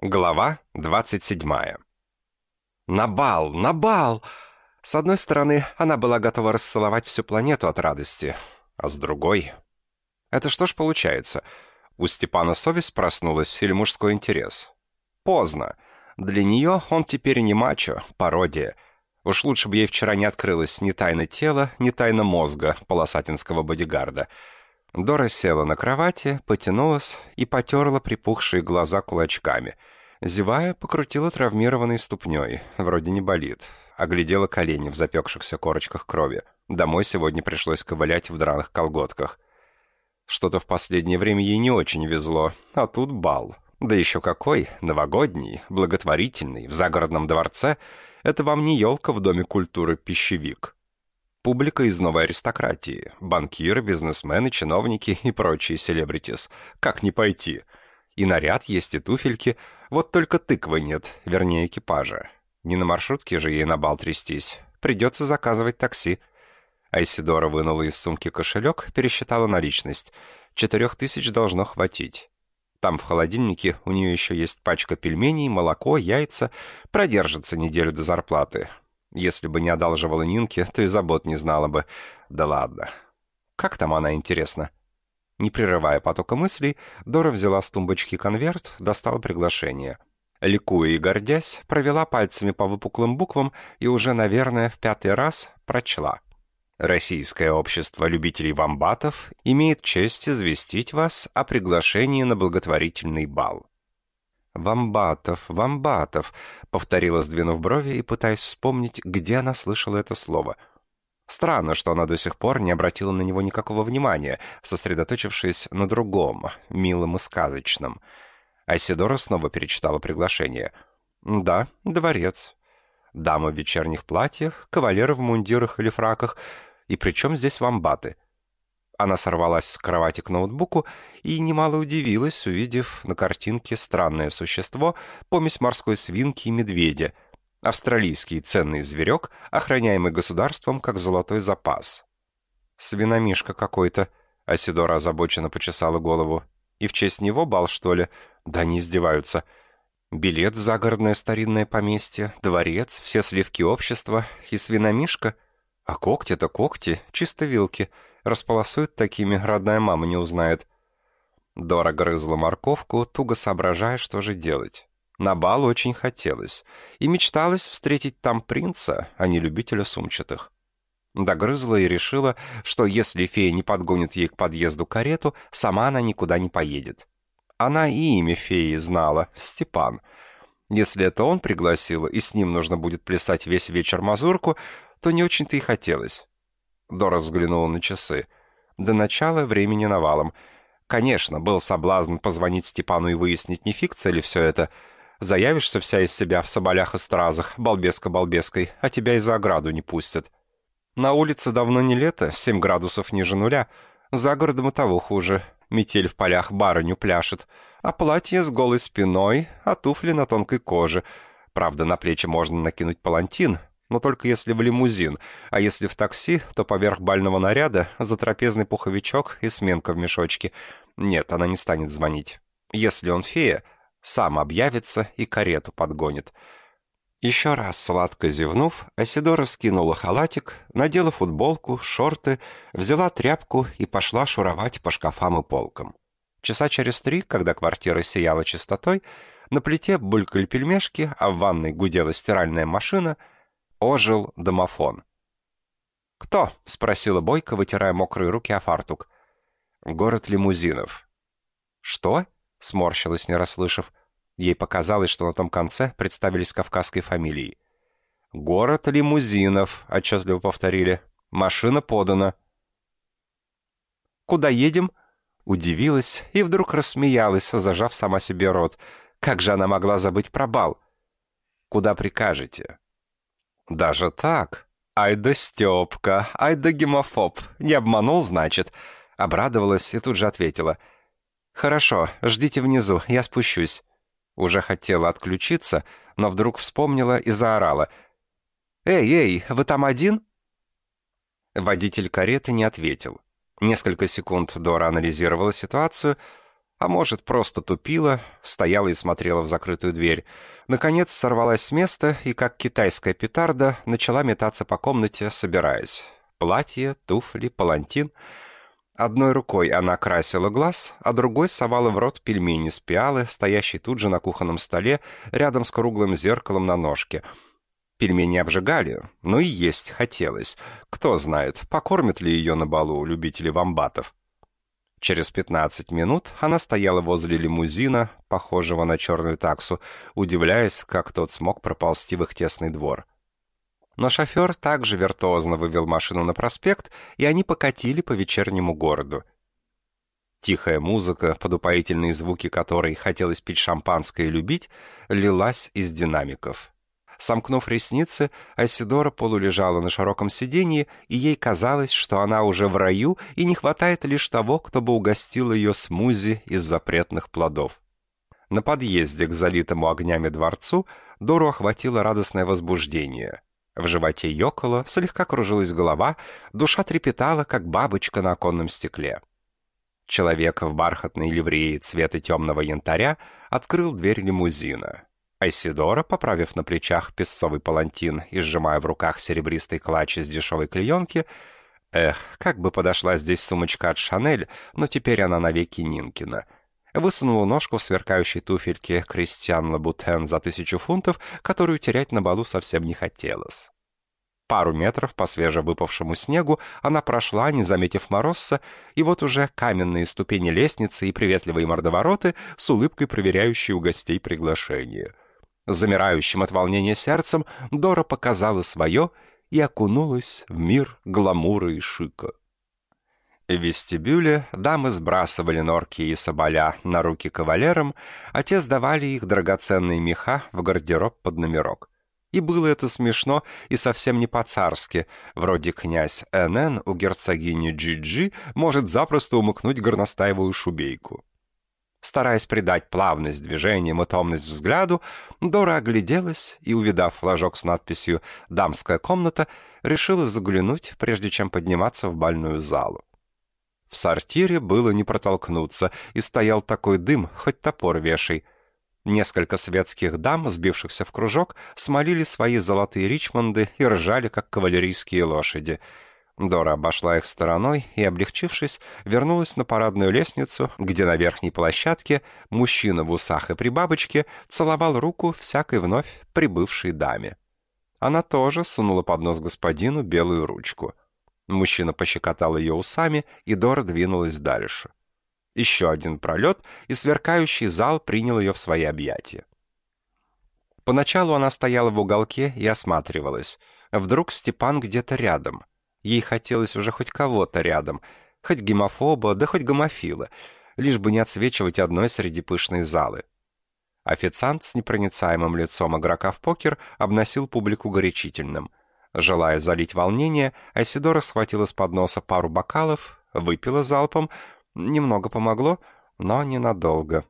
Глава 27. На бал, на бал! С одной стороны, она была готова расцеловать всю планету от радости, а с другой... Это что ж получается? У Степана совесть проснулась или мужской интерес? Поздно. Для нее он теперь не мачо, пародия. Уж лучше бы ей вчера не открылась ни тайна тела, ни тайна мозга полосатинского бодигарда. Дора села на кровати, потянулась и потерла припухшие глаза кулачками — Зевая, покрутила травмированной ступней. Вроде не болит. Оглядела колени в запекшихся корочках крови. Домой сегодня пришлось ковылять в драных колготках. Что-то в последнее время ей не очень везло. А тут бал. Да еще какой, новогодний, благотворительный, в загородном дворце. Это вам не елка в Доме культуры «Пищевик». Публика из новой аристократии. Банкиры, бизнесмены, чиновники и прочие селебритис. Как не пойти? И наряд есть, и туфельки — вот только тыквы нет, вернее экипажа. Не на маршрутке же ей на бал трястись. Придется заказывать такси. Айсидора вынула из сумки кошелек, пересчитала наличность. Четырех тысяч должно хватить. Там в холодильнике у нее еще есть пачка пельменей, молоко, яйца. Продержится неделю до зарплаты. Если бы не одалживала Нинке, то и забот не знала бы. Да ладно. Как там она, интересно? Не прерывая потока мыслей, Дора взяла с тумбочки конверт, достала приглашение. Ликуя и гордясь, провела пальцами по выпуклым буквам и уже, наверное, в пятый раз прочла. Российское общество любителей вамбатов имеет честь известить вас о приглашении на благотворительный бал. «Вамбатов, вамбатов», — повторила, сдвинув брови и пытаясь вспомнить, где она слышала это слово — Странно, что она до сих пор не обратила на него никакого внимания, сосредоточившись на другом, милом и сказочном. Айсидора снова перечитала приглашение. «Да, дворец. Дама в вечерних платьях, кавалеры в мундирах или фраках. И причем здесь вамбаты?» Она сорвалась с кровати к ноутбуку и немало удивилась, увидев на картинке странное существо, помесь морской свинки и медведя — Австралийский ценный зверек, охраняемый государством как золотой запас. «Свиномишка какой-то», — Асидора озабоченно почесала голову. «И в честь него бал, что ли? Да не издеваются. Билет в загородное старинное поместье, дворец, все сливки общества и свиномишка. А когти-то когти, чисто вилки. Располосуют такими, родная мама не узнает». Дора грызла морковку, туго соображая, что же делать. На бал очень хотелось, и мечталось встретить там принца, а не любителя сумчатых. Догрызла и решила, что если фея не подгонит ей к подъезду карету, сама она никуда не поедет. Она и имя феи знала — Степан. Если это он пригласил, и с ним нужно будет плясать весь вечер мазурку, то не очень-то и хотелось. Дора взглянула на часы. До начала времени навалом. Конечно, был соблазн позвонить Степану и выяснить, не фикция ли все это — Заявишься вся из себя в соболях и стразах, балбеска-балбеской, а тебя и за ограду не пустят. На улице давно не лето, 7 градусов ниже нуля. За городом и того хуже. Метель в полях барыню пляшет. А платье с голой спиной, а туфли на тонкой коже. Правда, на плечи можно накинуть палантин, но только если в лимузин, а если в такси, то поверх бального наряда затрапезный пуховичок и сменка в мешочке. Нет, она не станет звонить. Если он фея, сам объявится и карету подгонит. Еще раз сладко зевнув, Асидора скинула халатик, надела футболку, шорты, взяла тряпку и пошла шуровать по шкафам и полкам. Часа через три, когда квартира сияла чистотой, на плите булькали пельмешки, а в ванной гудела стиральная машина, ожил домофон. «Кто?» — спросила Бойко, вытирая мокрые руки о фартук. «Город лимузинов». «Что?» — сморщилась, не расслышав. Ей показалось, что на том конце представились кавказской фамилией. «Город лимузинов», — отчетливо повторили. «Машина подана». «Куда едем?» Удивилась и вдруг рассмеялась, зажав сама себе рот. Как же она могла забыть про бал? «Куда прикажете?» «Даже так? Ай да Степка, ай да гемофоб. Не обманул, значит?» Обрадовалась и тут же ответила — «Хорошо, ждите внизу, я спущусь». Уже хотела отключиться, но вдруг вспомнила и заорала. «Эй, эй, вы там один?» Водитель кареты не ответил. Несколько секунд Дора анализировала ситуацию. А может, просто тупила, стояла и смотрела в закрытую дверь. Наконец сорвалась с места и, как китайская петарда, начала метаться по комнате, собираясь. Платье, туфли, палантин. Одной рукой она красила глаз, а другой совала в рот пельмени с пиалы, стоящей тут же на кухонном столе, рядом с круглым зеркалом на ножке. Пельмени обжигали, но и есть хотелось. Кто знает, покормят ли ее на балу любители вамбатов. Через 15 минут она стояла возле лимузина, похожего на черную таксу, удивляясь, как тот смог проползти в их тесный двор. Но шофер также виртуозно вывел машину на проспект, и они покатили по вечернему городу. Тихая музыка, под упоительные звуки которой хотелось пить шампанское и любить, лилась из динамиков. Сомкнув ресницы, Асидора полулежала на широком сиденье, и ей казалось, что она уже в раю, и не хватает лишь того, кто бы угостил ее смузи из запретных плодов. На подъезде к залитому огнями дворцу Дору охватило радостное возбуждение. В животе ёкало, слегка кружилась голова, душа трепетала, как бабочка на оконном стекле. Человек в бархатной ливреи цвета темного янтаря открыл дверь лимузина. Айсидора, поправив на плечах песцовый палантин и сжимая в руках серебристый клатч из дешевой клеенки, эх, как бы подошла здесь сумочка от Шанель, но теперь она навеки Нинкина. Высунула ножку в сверкающей туфельке Кристиан Лабутен за тысячу фунтов, которую терять на балу совсем не хотелось. Пару метров по свежевыпавшему снегу она прошла, не заметив Моросса, и вот уже каменные ступени лестницы и приветливые мордовороты с улыбкой проверяющие у гостей приглашение — Замирающим от волнения сердцем Дора показала свое и окунулась в мир гламура и шика. В вестибюле дамы сбрасывали норки и соболя на руки кавалерам, а те сдавали их драгоценные меха в гардероб под номерок. И было это смешно и совсем не по-царски. Вроде князь НН у герцогини Джиджи может запросто умыкнуть горностаевую шубейку. Стараясь придать плавность движениям и томность взгляду, Дора огляделась и, увидав флажок с надписью «Дамская комната», решила заглянуть, прежде чем подниматься в бальную залу. В сортире было не протолкнуться, и стоял такой дым, хоть топор вешай. Несколько светских дам, сбившихся в кружок, смолили свои золотые ричмонды и ржали, как кавалерийские лошади — Дора обошла их стороной и, облегчившись, вернулась на парадную лестницу, где на верхней площадке мужчина в усах и при бабочке целовал руку всякой вновь прибывшей даме. Она тоже сунула под нос господину белую ручку. Мужчина пощекотал ее усами, и Дора двинулась дальше. Еще один пролет, и сверкающий зал принял ее в свои объятия. Поначалу она стояла в уголке и осматривалась. Вдруг Степан где-то рядом — Ей хотелось уже хоть кого-то рядом, хоть гемофоба, да хоть гомофила, лишь бы не отсвечивать одной среди пышной залы. Официант с непроницаемым лицом игрока в покер обносил публику горячительным. Желая залить волнение, Айсидора схватила с подноса пару бокалов, выпила залпом. Немного помогло, но ненадолго.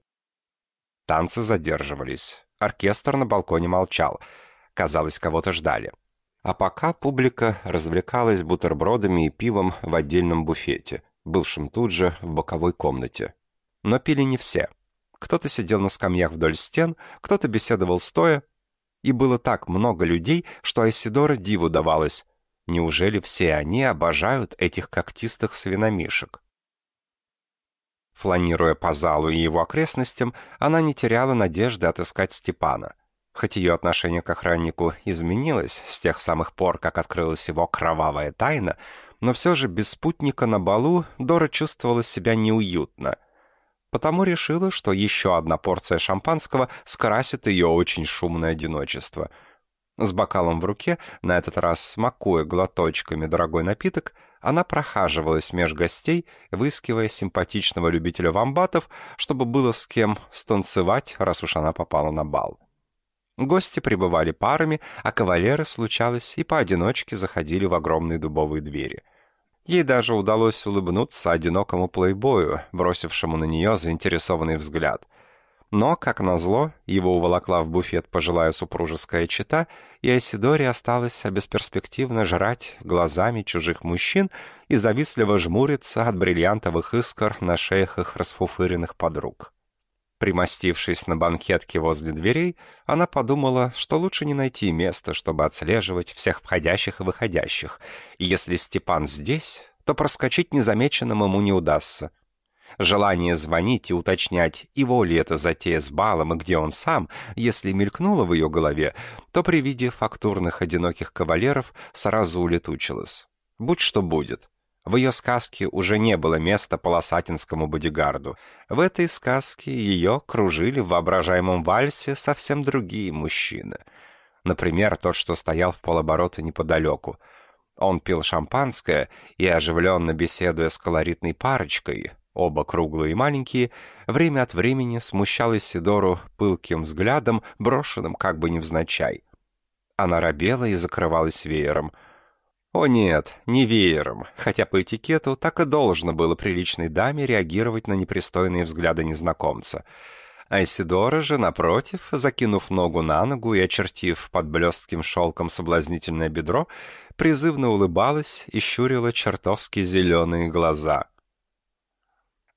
Танцы задерживались. Оркестр на балконе молчал. Казалось, кого-то ждали. А пока публика развлекалась бутербродами и пивом в отдельном буфете, бывшем тут же в боковой комнате. Но пили не все. Кто-то сидел на скамьях вдоль стен, кто-то беседовал стоя. И было так много людей, что Айсидора диву давалось. Неужели все они обожают этих когтистых свиномишек? Фланируя по залу и его окрестностям, она не теряла надежды отыскать Степана — Хоть ее отношение к охраннику изменилось с тех самых пор, как открылась его кровавая тайна, но все же без спутника на балу Дора чувствовала себя неуютно. Потому решила, что еще одна порция шампанского скрасит ее очень шумное одиночество. С бокалом в руке, на этот раз смакуя глоточками дорогой напиток, она прохаживалась меж гостей, выискивая симпатичного любителя вамбатов, чтобы было с кем станцевать, раз уж она попала на бал. Гости прибывали парами, а кавалеры, случалось, и поодиночке заходили в огромные дубовые двери. Ей даже удалось улыбнуться одинокому плейбою, бросившему на нее заинтересованный взгляд. Но, как назло, его уволокла в буфет пожилая супружеская чета, и Айсидоре осталось бесперспективно жрать глазами чужих мужчин и завистливо жмуриться от бриллиантовых искр на шеях их расфуфыренных подруг. Примостившись на банкетке возле дверей, она подумала, что лучше не найти места, чтобы отслеживать всех входящих и выходящих, и если Степан здесь, то проскочить незамеченным ему не удастся. Желание звонить и уточнять, его ли это затея с балом и где он сам, если мелькнуло в ее голове, то при виде фактурных одиноких кавалеров сразу улетучилось. Будь что будет. В ее сказке уже не было места полосатинскому бодигарду. В этой сказке ее кружили в воображаемом вальсе совсем другие мужчины. Например, тот, что стоял в полоборота неподалеку. Он пил шампанское и, оживленно беседуя с колоритной парочкой, оба круглые и маленькие, время от времени смущал Исидору пылким взглядом, брошенным как бы невзначай. Она робела и закрывалась веером. О нет, не веером, хотя по этикету так и должно было приличной даме реагировать на непристойные взгляды незнакомца. А Исидора же, напротив, закинув ногу на ногу и очертив под блестким шелком соблазнительное бедро, призывно улыбалась и щурила чертовски зеленые глаза —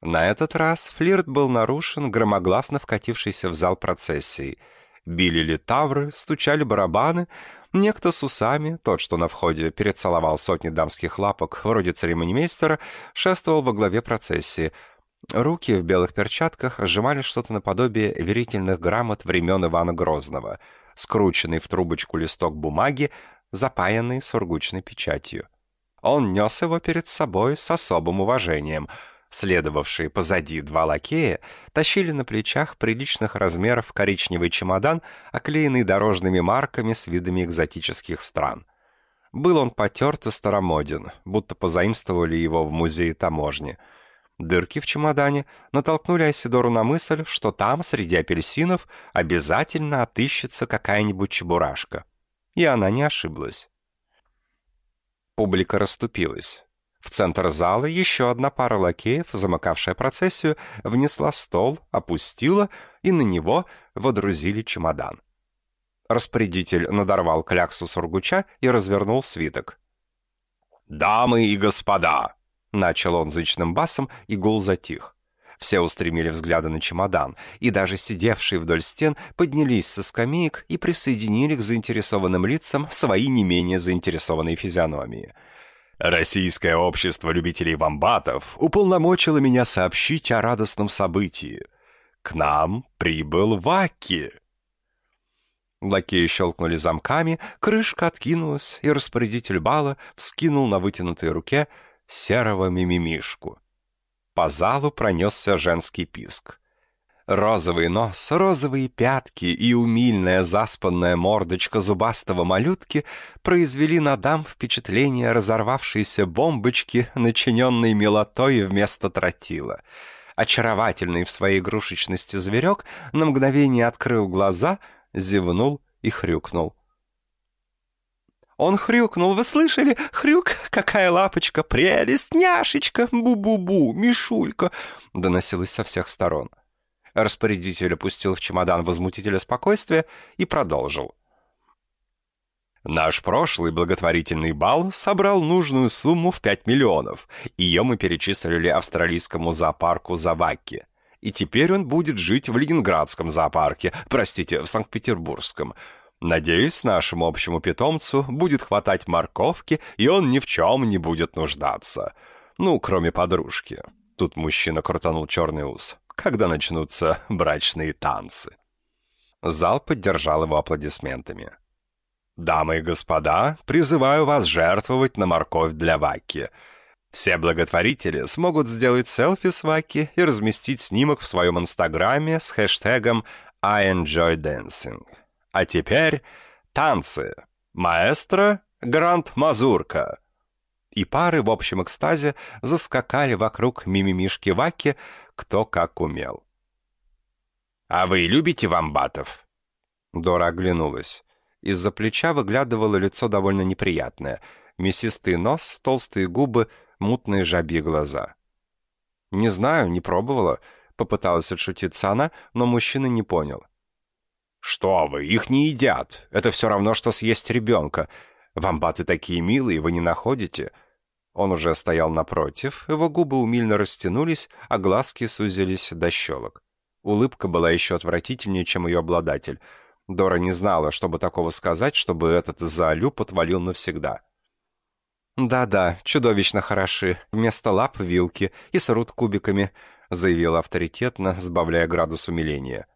на этот раз флирт был нарушен громогласно вкатившейся в зал процессией. Били литавры, стучали барабаны. Некто с усами, тот, что на входе перецеловал сотни дамских лапок, вроде церемонимейстера, шествовал во главе процессии. Руки в белых перчатках сжимали что-то наподобие верительных грамот времен Ивана Грозного, скрученный в трубочку листок бумаги, запаянный сургучной печатью. Он нес его перед собой с особым уважением — Следовавшие позади два лакея тащили на плечах приличных размеров коричневый чемодан, оклеенный дорожными марками с видами экзотических стран. Был он потерт и старомоден, будто позаимствовали его в музее таможни. Дырки в чемодане натолкнули Айсидору на мысль, что там, среди апельсинов, обязательно отыщется какая-нибудь чебурашка. И она не ошиблась. Публика расступилась. В центр зала еще одна пара лакеев, замыкавшая процессию, внесла стол, опустила, и на него водрузили чемодан. Распорядитель надорвал кляксу сургуча и развернул свиток. «Дамы и господа!» — начал он зычным басом, и гул затих. Все устремили взгляды на чемодан, и даже сидевшие вдоль стен поднялись со скамеек и присоединили к заинтересованным лицам свои не менее заинтересованные физиономии — Российское общество любителей вамбатов уполномочило меня сообщить о радостном событии. К нам прибыл Ваки. Лакеи щелкнули замками, крышка откинулась, и распорядитель бала вскинул на вытянутой руке серого мимимишку. По залу пронесся женский писк. Розовый нос, розовые пятки и умильная заспанная мордочка зубастого малютки произвели на дам впечатление разорвавшейся бомбочки, начиненной мелотой вместо тротила. Очаровательный в своей игрушечности зверек на мгновение открыл глаза, зевнул и хрюкнул. Он хрюкнул, вы слышали? Хрюк, какая лапочка, прелесть, няшечка, бу-бу-бу, мишулька, доносилось со всех сторон. — Распорядитель опустил в чемодан возмутителя спокойствия и продолжил. Наш прошлый благотворительный бал собрал нужную сумму в 5 миллионов. Ее мы перечислили австралийскому зоопарку Заваки. И теперь он будет жить в Ленинградском зоопарке, простите, в Санкт-Петербургском. Надеюсь, нашему общему питомцу будет хватать морковки, и он ни в чем не будет нуждаться. Ну, кроме подружки. Тут мужчина крутанул черный ус когда начнутся брачные танцы. Зал поддержал его аплодисментами. «Дамы и господа, призываю вас жертвовать на морковь для Ваки. Все благотворители смогут сделать селфи с Ваки и разместить снимок в своем инстаграме с хэштегом «I enjoy dancing». А теперь танцы. Маэстро Гранд Мазурка. И пары в общем экстазе заскакали вокруг мимимишки Ваки, кто как умел. «А вы любите вамбатов?» Дора оглянулась. Из-за плеча выглядывало лицо довольно неприятное. Мясистый нос, толстые губы, мутные жабьи глаза. «Не знаю, не пробовала. Попыталась отшутиться она, но мужчина не понял. «Что вы, их не едят. Это все равно, что съесть ребенка. Вамбаты такие милые, вы не находите?» Он уже стоял напротив, его губы умильно растянулись, а глазки сузились до щелок. Улыбка была еще отвратительнее, чем ее обладатель. Дора не знала, чтобы такого сказать, чтобы этот заолюб отвалил навсегда. «Да-да, чудовищно хороши. Вместо лап — вилки и срут кубиками», — заявила авторитетно, сбавляя градус умиления.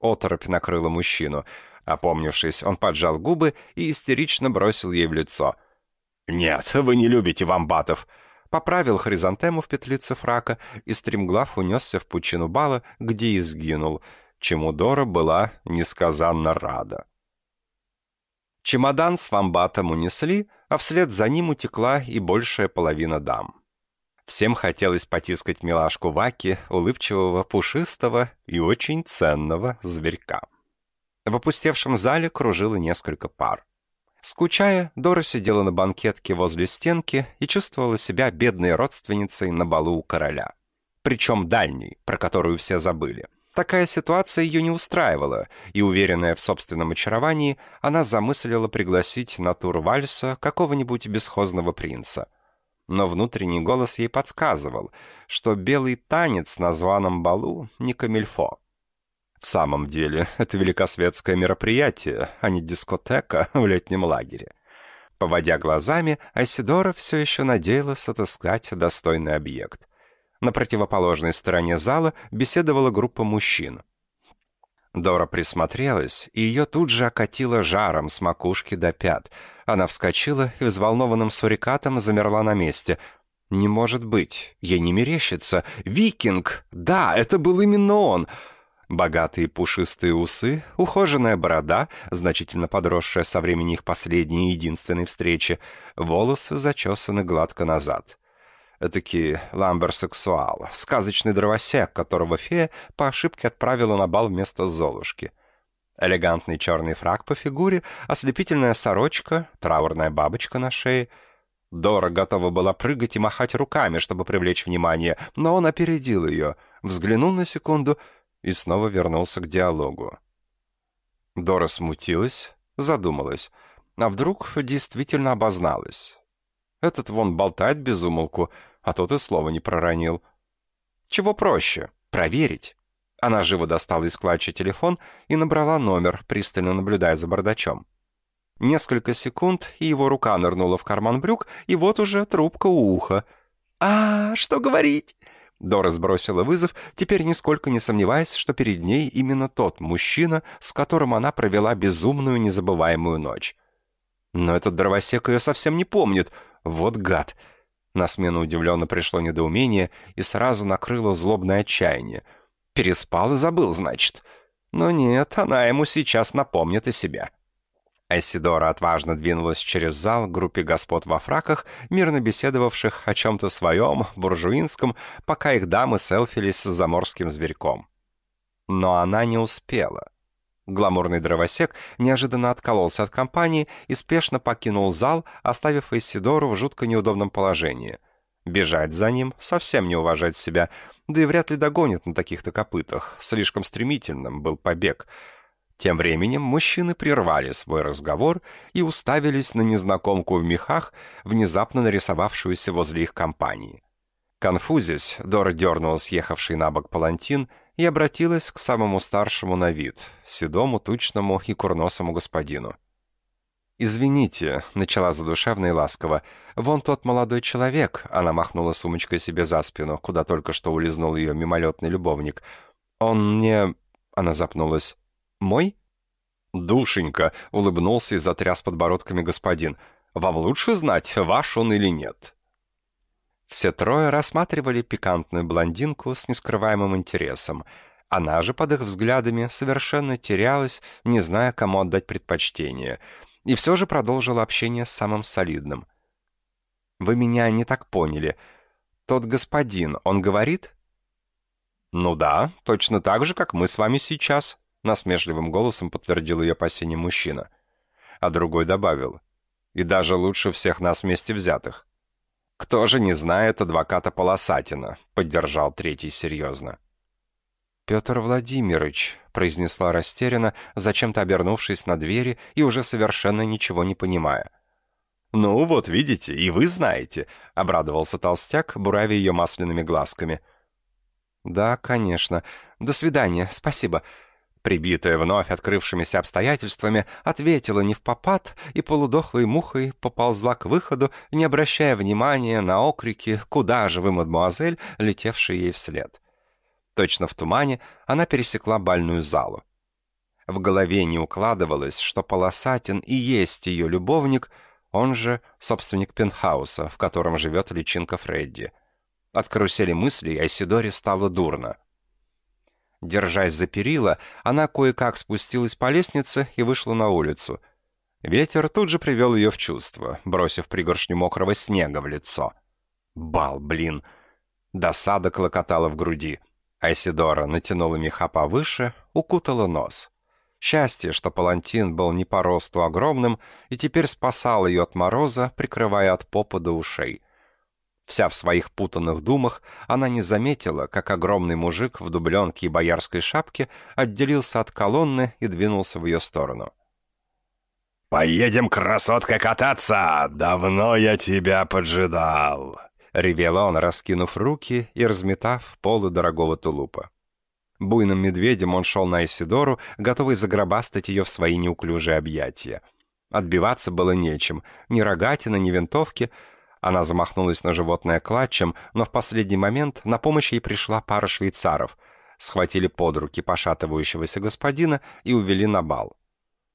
Оторопь накрыла мужчину. Опомнившись, он поджал губы и истерично бросил ей в лицо. «Нет, вы не любите вамбатов!» Поправил хризантему в петлице фрака, и стремглав унесся в пучину бала, где и сгинул, чему Дора была несказанно рада. Чемодан с вамбатом унесли, а вслед за ним утекла и большая половина дам. Всем хотелось потискать милашку Ваки, улыбчивого, пушистого и очень ценного зверька. В опустевшем зале кружило несколько пар. Скучая, Дора сидела на банкетке возле стенки и чувствовала себя бедной родственницей на балу у короля. Причем дальней, про которую все забыли. Такая ситуация ее не устраивала, и, уверенная в собственном очаровании, она замыслила пригласить на тур вальса какого-нибудь бесхозного принца. Но внутренний голос ей подсказывал, что белый танец на званом балу не камильфо. В самом деле, это великосветское мероприятие, а не дискотека в летнем лагере. Поводя глазами, Айсидора все еще надеялась отыскать достойный объект — на противоположной стороне зала беседовала группа мужчин. Дора присмотрелась, и ее тут же окатило жаром с макушки до пят. Она вскочила и взволнованным сурикатом замерла на месте. «Не может быть! Ей не мерещится! Викинг! Да, это был именно он!» Богатые пушистые усы, ухоженная борода, значительно подросшая со времени их последней и единственной встречи, волосы зачесаны гладко назад этакий ламберсексуал, сказочный дровосек, которого фея по ошибке отправила на бал вместо Золушки. Элегантный черный фраг по фигуре, ослепительная сорочка, траурная бабочка на шее. Дора готова была прыгать и махать руками, чтобы привлечь внимание, но он опередил ее, взглянул на секунду и снова вернулся к диалогу. Дора смутилась, задумалась, а вдруг действительно обозналась. Этот вон болтает без умолку, а тот и слова не проронил. Чего проще? Проверить. Она живо достала из клатча телефон и набрала номер, пристально наблюдая за бардачом. Несколько секунд, и его рука нырнула в карман брюк, и вот уже трубка у уха. «А, что говорить?» Дора сбросила вызов, теперь нисколько не сомневаясь, что перед ней именно тот мужчина, с которым она провела безумную незабываемую ночь. Но этот дровосек ее совсем не помнит. Вот гад. На смену удивленно пришло недоумение и сразу накрыло злобное отчаяние. Переспал и забыл, значит. Но нет, она ему сейчас напомнит о себя. Эсидора отважно двинулась через зал к группе господ во фраках, мирно беседовавших о чем-то своем, буржуинском, пока их дамы селфились с заморским зверьком. Но она не успела. Гламурный дровосек неожиданно откололся от компании и спешно покинул зал, оставив Исидору в жутко неудобном положении. Бежать за ним, совсем не уважать себя, да и вряд ли догонит на таких-то копытах. Слишком стремительным был побег. Тем временем мужчины прервали свой разговор и уставились на незнакомку в мехах, внезапно нарисовавшуюся возле их компании. Конфузясь, Дора дернула съехавший на бок палантин — и обратилась к самому старшему на вид, седому, тучному и курносому господину. «Извините», — начала задушевно и ласково, — «вон тот молодой человек», — она махнула сумочкой себе за спину, куда только что улизнул ее мимолетный любовник. «Он не...» — она запнулась. «Мой?» «Душенька», — улыбнулся и затряс подбородками господин. «Вам лучше знать, ваш он или нет». Все трое рассматривали пикантную блондинку с нескрываемым интересом. Она же под их взглядами совершенно терялась, не зная, кому отдать предпочтение. И все же продолжила общение с самым солидным. «Вы меня не так поняли. Тот господин, он говорит?» «Ну да, точно так же, как мы с вами сейчас», — насмешливым голосом подтвердил ее опасение мужчина. А другой добавил. «И даже лучше всех нас вместе взятых». «Кто же не знает адвоката Полосатина?» — поддержал третий серьезно. «Петр Владимирович», — произнесла растерянно, зачем-то обернувшись на двери и уже совершенно ничего не понимая. «Ну, вот видите, и вы знаете», — обрадовался толстяк, буравя ее масляными глазками. «Да, конечно. До свидания, спасибо». Прибитая вновь открывшимися обстоятельствами, ответила не в попад и полудохлой мухой поползла к выходу, не обращая внимания на окрики «Куда же вы, мадемуазель?», летевшие ей вслед. Точно в тумане она пересекла бальную залу. В голове не укладывалось, что Полосатин и есть ее любовник, он же собственник пентхауса, в котором живет личинка Фредди. От карусели мыслей Айсидоре стало дурно. Держась за перила, она кое-как спустилась по лестнице и вышла на улицу. Ветер тут же привел ее в чувство, бросив пригоршню мокрого снега в лицо. Бал, блин! Досада клокотала в груди. Айсидора натянула меха повыше, укутала нос. Счастье, что палантин был не по росту огромным и теперь спасал ее от мороза, прикрывая от попа до ушей. Вся в своих путанных думах, она не заметила, как огромный мужик в дубленке и боярской шапке отделился от колонны и двинулся в ее сторону. «Поедем, красотка, кататься! Давно я тебя поджидал!» — ревел он, раскинув руки и разметав полы дорогого тулупа. Буйным медведем он шел на Исидору, готовый загробастать ее в свои неуклюжие объятия. Отбиваться было нечем, ни рогатина, ни винтовки — она замахнулась на животное клатчем, но в последний момент на помощь ей пришла пара швейцаров. Схватили под руки пошатывающегося господина и увели на бал.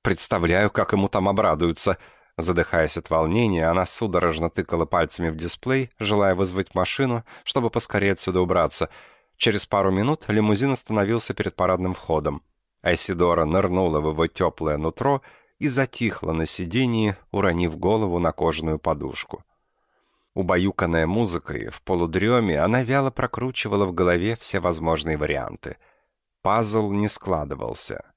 Представляю, как ему там обрадуются. Задыхаясь от волнения, она судорожно тыкала пальцами в дисплей, желая вызвать машину, чтобы поскорее отсюда убраться. Через пару минут лимузин остановился перед парадным входом. Айсидора нырнула в его теплое нутро и затихла на сидении, уронив голову на кожаную подушку. Убаюканная музыкой, в полудреме она вяло прокручивала в голове все возможные варианты. Пазл не складывался.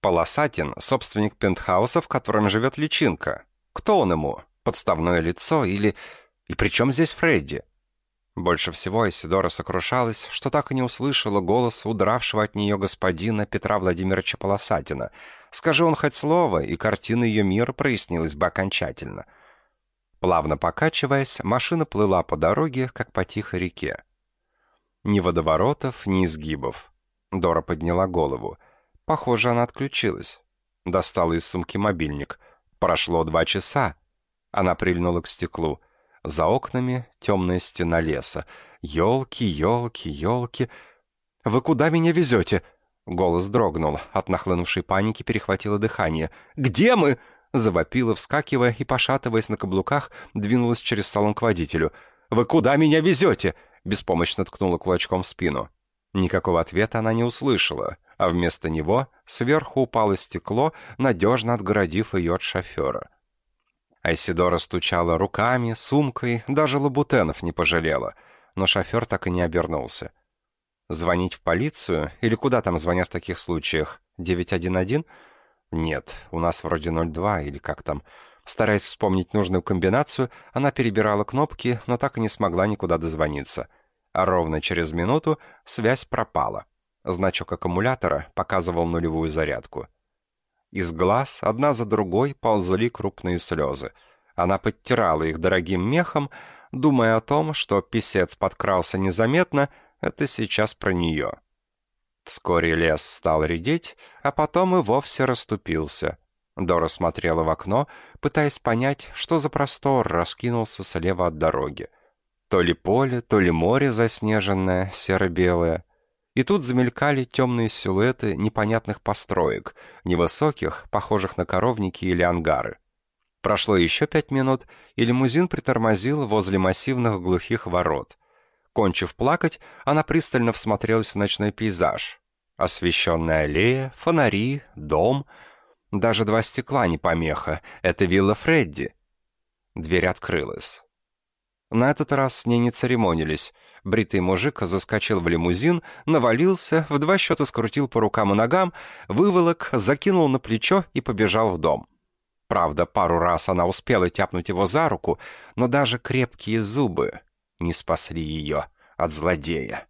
Полосатин — собственник пентхауса, в котором живет личинка. Кто он ему? Подставное лицо или... И при чем здесь Фредди? Больше всего Исидора сокрушалась, что так и не услышала голос удравшего от нее господина Петра Владимировича Полосатина. Скажи он хоть слово, и картина ее мира прояснилась бы окончательно — Плавно покачиваясь, машина плыла по дороге, как по тихой реке. Ни водоворотов, ни изгибов. Дора подняла голову. Похоже, она отключилась. Достала из сумки мобильник. Прошло два часа. Она прильнула к стеклу. За окнами темная стена леса. Елки, елки, елки. «Вы куда меня везете?» Голос дрогнул. От нахлынувшей паники перехватило дыхание. «Где мы?» Завопила, вскакивая и, пошатываясь на каблуках, двинулась через салон к водителю. «Вы куда меня везете?» Беспомощно ткнула кулачком в спину. Никакого ответа она не услышала, а вместо него сверху упало стекло, надежно отгородив ее от шофера. Айсидора стучала руками, сумкой, даже лабутенов не пожалела, но шофер так и не обернулся. Звонить в полицию? Или куда там звонят в таких случаях? 911? «Нет, у нас вроде 02 или как там». Стараясь вспомнить нужную комбинацию, она перебирала кнопки, но так и не смогла никуда дозвониться. А ровно через минуту связь пропала. Значок аккумулятора показывал нулевую зарядку. Из глаз одна за другой ползли крупные слезы. Она подтирала их дорогим мехом, думая о том, что писец подкрался незаметно, это сейчас про нее. Вскоре лес стал редеть, а потом и вовсе расступился. Дора смотрела в окно, пытаясь понять, что за простор раскинулся слева от дороги. То ли поле, то ли море заснеженное, серо-белое. И тут замелькали темные силуэты непонятных построек, невысоких, похожих на коровники или ангары. Прошло еще пять минут, и лимузин притормозил возле массивных глухих ворот — Кончив плакать, она пристально всмотрелась в ночной пейзаж. Освещенная аллея, фонари, дом. Даже два стекла не помеха. Это вилла Фредди. Дверь открылась. На этот раз с ней не церемонились. Бритый мужик заскочил в лимузин, навалился, в два счета скрутил по рукам и ногам, выволок, закинул на плечо и побежал в дом. Правда, пару раз она успела тяпнуть его за руку, но даже крепкие зубы не спасли ее от злодея.